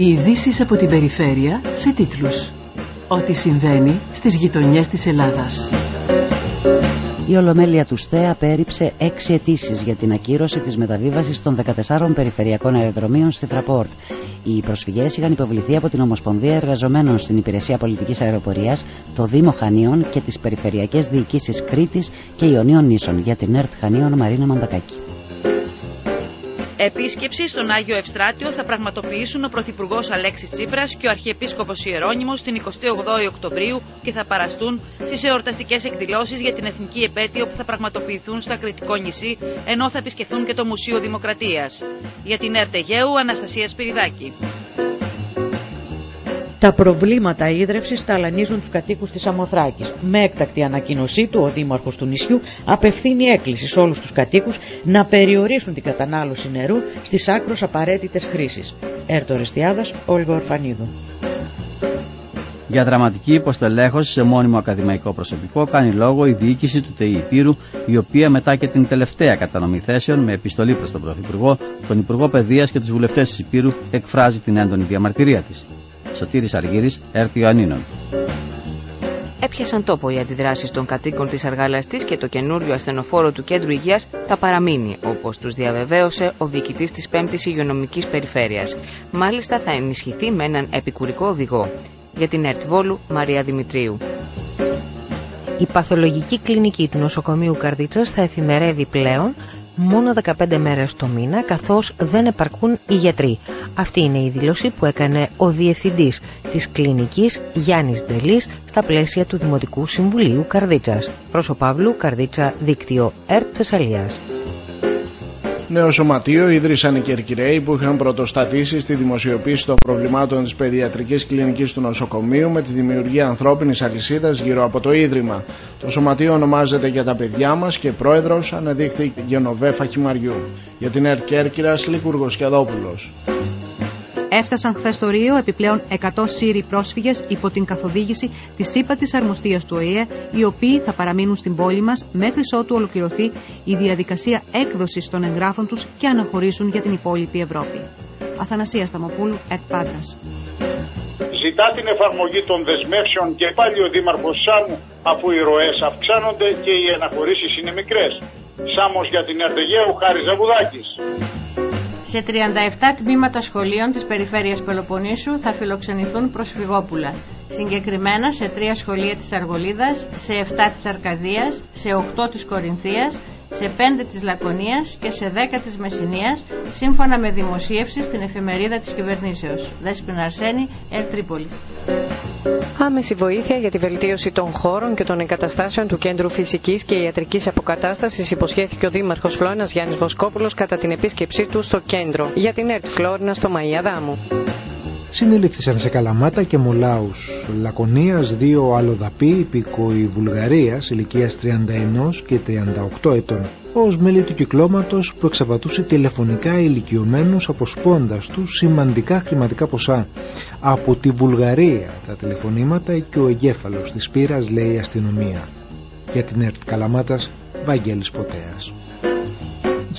Οι ειδήσεις από την περιφέρεια σε τίτλους. Ό,τι συμβαίνει στις γειτονιές της Ελλάδας. Η Ολομέλεια του ΣΤΕΑ πέριψε έξι αιτήσεις για την ακύρωση της μεταβίβασης των 14 περιφερειακών αεροδρομίων στη Φραπόρτ. Οι προσφυγές είχαν υποβληθεί από την Ομοσπονδία Εργαζομένων στην Υπηρεσία Πολιτικής Αεροπορίας, το Δήμο Χανίων και τις Περιφερειακές Διοικήσεις Κρήτης και Ιωνίων Νήσων για την ΕΡΤ Χανίων Μαρίνα Μαντακάκη. Επίσκεψη στον Άγιο Ευστράτιο θα πραγματοποιήσουν ο Πρωθυπουργός Αλέξης Τσίπρας και ο Αρχιεπίσκοπος Ιερόνιμος την 28η Οκτωβρίου και θα παραστούν στις εορταστικές εκδηλώσεις για την εθνική επέτειο που θα πραγματοποιηθούν στα Κρητικό νησί, ενώ θα επισκεφθούν και το Μουσείο Δημοκρατίας. Για την ΕΡΤΕΓΕΟΥ, Αναστασία Σπυριδάκη. Τα προβλήματα ίδρυυσης ταλανίζουν τους κατοίκους της Αμοθράκης. Με έκτακτη ανακοίνωσή του, ο Δήμαρχος του νησιού απευθύνει έκκληση σε όλους τους κατοίκους να περιορίσουν την κατανάλωση νερού στις άκρω απαραίτητες χρήσεις. Έρτο Ρεστιάδα, Όλγο Ορφανίδου. Για δραματική υποστελέχωση σε μόνιμο ακαδημαϊκό προσωπικό κάνει λόγο η διοίκηση του ΤΕΙ Υπήρου, η οποία μετά και την τελευταία κατανομή θέσεων με επιστολή προς τον Πρωθυπουργό, τον Υπουργό Παιδείας και τους βουλευτές της Υπήρου εκφράζει την έντονη διαμαρτυρία της. Σωτήρης Αργύρης, ΕΡΤ Ιωαννίνων. Έπιασαν τόπο οι αντιδράσεις των κατοίκων της Αργαλαστής και το καινούριο ασθενοφόρο του Κέντρου Υγείας θα παραμείνει, όπως τους διαβεβαίωσε ο διοικητής της 5η Υγειονομικής Περιφέρειας. Μάλιστα θα ενισχυθεί με έναν επικουρικό οδηγό. Για την ΕΡΤ Βόλου, Μαρία Δημητρίου. Η παθολογική κλινική του νοσοκομείου Καρδίτσας θα εφημερεύει πλέον μόνο 15 μέρες το μήνα καθώς δεν επαρκούν οι γιατροί. Αυτή είναι η δήλωση που έκανε ο Διευθυντής της Κλινικής Γιάννης Ντελής στα πλαίσια του Δημοτικού Συμβουλίου Καρδίτσας. Πρόσω Παύλου, Καρδίτσα, Δίκτυο ΕΡΤ Θεσσαλίας. Νέο σωματείο ίδρυσαν οι Κερκυραίοι που είχαν πρωτοστατήσει στη δημοσιοποίηση των προβλημάτων της παιδιατρικής κλινικής του νοσοκομείου με τη δημιουργία ανθρώπινης αλυσίδας γύρω από το ίδρυμα. Το σωματείο ονομάζεται Για τα παιδιά μας και πρόεδρος αναδείχθη Γενοβέφα Χιμαριού. Για την ΕΡΤ Κέρκυρα, Λίκουργο Κιαδόπουλος. Έφτασαν χθες στο Ρίο επιπλέον 100 Σύριοι πρόσφυγες υπό την καθοδήγηση της ΥΠΑ της Αρμοστίας του ΟΗΕ, οι οποίοι θα παραμείνουν στην πόλη μας μέχρι ότου ολοκληρωθεί η διαδικασία έκδοσης των εγγράφων τους και αναχωρήσουν για την υπόλοιπη Ευρώπη. Αθανασία Σταμοπούλου, ΕΡΤ Πάντρας. Ζητά την εφαρμογή των δεσμεύσεων και πάλι ο Δήμαρχος Σάμου, αφού οι ροές αυξάνονται και οι αναχωρήσεις είναι μικρές. Σάμος για την Ερτεγέου Χάρης Ζαβουδάκης σε 37 τμήματα σχολείων της περιφέρειας Πελοποννήσου θα φιλοξενηθούν προσφυγόπουλα. Συγκεκριμένα σε 3 σχολεία της Αργολίδας, σε 7 της Αρκαδίας, σε 8 της Κορινθίας, σε 5 της Λακωνίας και σε 10 της Μεσσηνίας, σύμφωνα με δημοσίευση στην εφημερίδα της κυβερνήσεως. Δέσποινα Αρσένη, Ερ Τρίπολης. Άμεση βοήθεια για τη βελτίωση των χώρων και των εγκαταστάσεων του Κέντρου Φυσικής και Ιατρικής Αποκατάστασης υποσχέθηκε ο Δήμαρχος Φλόρινα Γιάννης Βοσκόπουλος κατά την επίσκεψή του στο κέντρο για την ΕΡΤ Φλόρινα στο Μαϊαδάμου. Συνελήφθησαν σε Καλαμάτα και Μολάους Λακωνίας δύο αλλοδαποί υπηκοοι Βουλγαρίας ηλικίας 31 και 38 ετών ως μέλη του κυκλώματος που εξαβατούσε τηλεφωνικά ηλικιωμένους αποσπώντας τους σημαντικά χρηματικά ποσά. Από τη Βουλγαρία τα τηλεφωνήματα και ο εγκέφαλος της πύρας λέει η αστυνομία. Για την ΕΡΤ Καλαμάτας, Βαγγέλης Ποτέας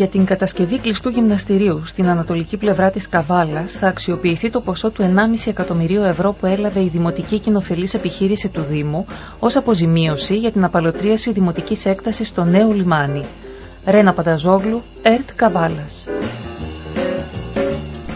για την κατασκευή κλειστού γυμναστηρίου στην ανατολική πλευρά της Καβάλας θα αξιοποιηθεί το ποσό του 1,5 εκατομμυρίου ευρώ που έλαβε η Δημοτική Κοινοφελής Επιχείρηση του Δήμου ως αποζημίωση για την απαλωτρίαση δημοτικής έκτασης στο νέο λιμάνι. Ρένα Πανταζόγλου, ΕΡΤ Καβάλας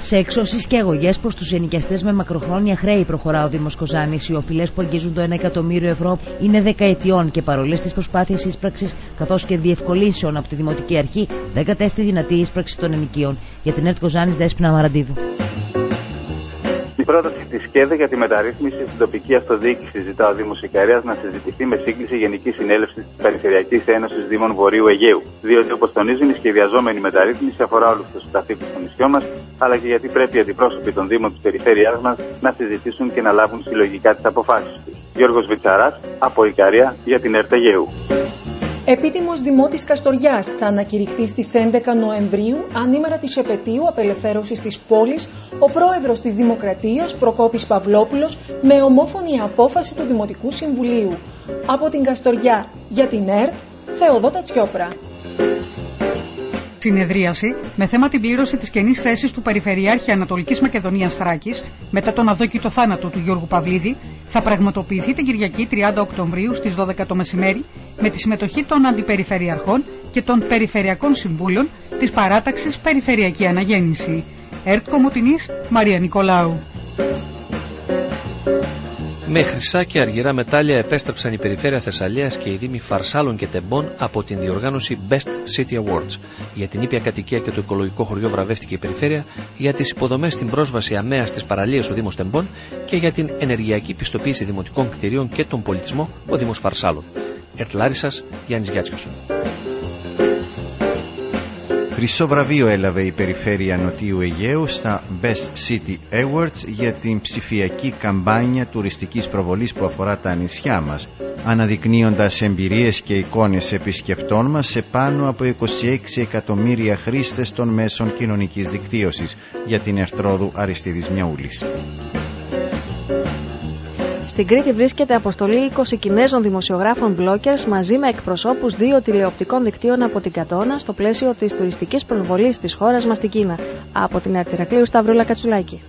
σε εξώσεις και αγωγές προς τους ενοικιαστές με μακροχρόνια χρέη προχωρά ο Δήμος Κοζάνης. Οι οφειλές που αγγίζουν το 1 εκατομμύριο ευρώ είναι δεκαετιών και παρολέ τις προσπάθειες ίσπραξης καθώς και διευκολύνσεων από τη Δημοτική Αρχή δεν κατέστη δυνατή ίσπραξη των ενοικίων. Για την ΕΡΤ Κοζάνης, Δέσπινα Μαραντίδου. Η πρόταση της ΣΚΕΔΕ για τη μεταρρύθμιση στην τοπική αυτοδιοίκηση ζητά ο Δήμος Ικαρίας να συζητηθεί με σύγκληση Γενικής Συνέλευσης της Περιφερειακής Ένωσης Δήμων Βορείου Αιγαίου. Διότι, όπως τονίζουν, η σχεδιαζόμενη μεταρρύθμιση αφορά όλους τους κατοίκου των νησιών μας, αλλά και γιατί πρέπει οι αντιπρόσωποι των Δήμων της περιφέρειάς μας να συζητήσουν και να λάβουν συλλογικά τις αποφάσεις τους. Γιώργος Βιτσαράς από Ικαρία για την ΕΡΤ Επίτιμος Δημότης Καστοριάς θα ανακηρυχθεί στις 11 Νοεμβρίου, ανήμερα της επαιτίου απελευθέρωσης της πόλης, ο πρόεδρος της Δημοκρατίας, Προκόπης Παυλόπουλος, με ομόφωνη απόφαση του Δημοτικού Συμβουλίου. Από την Καστοριά για την ΕΡΤ, Θεοδότα Τσιόπρα. Συνεδρίαση με θέμα την πλήρωση της κενής θέσης του Περιφερειάρχη Ανατολικής Μακεδονίας Θράκης μετά τον αδόκητο θάνατο του Γιώργου Παυλίδη θα πραγματοποιηθεί την Κυριακή 30 Οκτωβρίου στις 12 το μεσημέρι με τη συμμετοχή των Αντιπεριφερειαρχών και των Περιφερειακών Συμβούλων της Παράταξης Περιφερειακή Αναγέννηση. ΕΡΤ Κομωτινής Μαρία Νικολάου. Με χρυσά και αργυρά μετάλλια επέστρεψαν η Περιφέρεια Θεσσαλίας και οι Δήμοι Φαρσάλων και Τεμπών από την διοργάνωση Best City Awards. Για την ήπια κατοικία και το οικολογικό χωριό βραβεύτηκε η Περιφέρεια, για τις υποδομές στην πρόσβαση αμαία στις παραλίες ο Δήμος Τεμπών και για την ενεργειακή πιστοποίηση δημοτικών κτηρίων και τον πολιτισμό ο Δήμος Φαρσάλων. Ερτλάρισας Γιάννης Γιάτσιο. Χρυσό βραβείο έλαβε η Περιφέρεια Νοτιού Αιγαίου στα Best City Awards για την ψηφιακή καμπάνια τουριστικής προβολής που αφορά τα νησιά μας, αναδεικνύοντας εμπειρίες και εικόνες επισκεπτών μας σε πάνω από 26 εκατομμύρια χρήστες των μέσων κοινωνικής δικτύωσης για την Ερτρόδου Αριστίδης Μιαούλης. Στην Κρήτη βρίσκεται αποστολή 20 Κινέζων δημοσιογράφων bloggers μαζί με εκπροσώπους δύο τηλεοπτικών δικτύων από την Κατώνα στο πλαίσιο της τουριστικής προβολής της χώρας μας στην Κίνα. Από την Αρτηρακλείου Σταυρούλα Κατσουλάκη.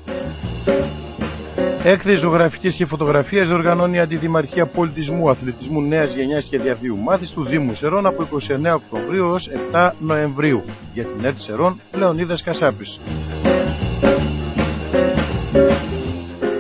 Έκθεση ζωγραφικής και φωτογραφίας διοργανώνει η Αντιδημαρχία Πολιτισμού, Αθλητισμού Νέας Γενιάς και Διαβίου Μάθης του Δήμου Σερών από 29 Οκτωβρίου έως 7 Νοεμβρίου. Για την ΕΡΤ Σερών, Λεωνίδας Κασάπης.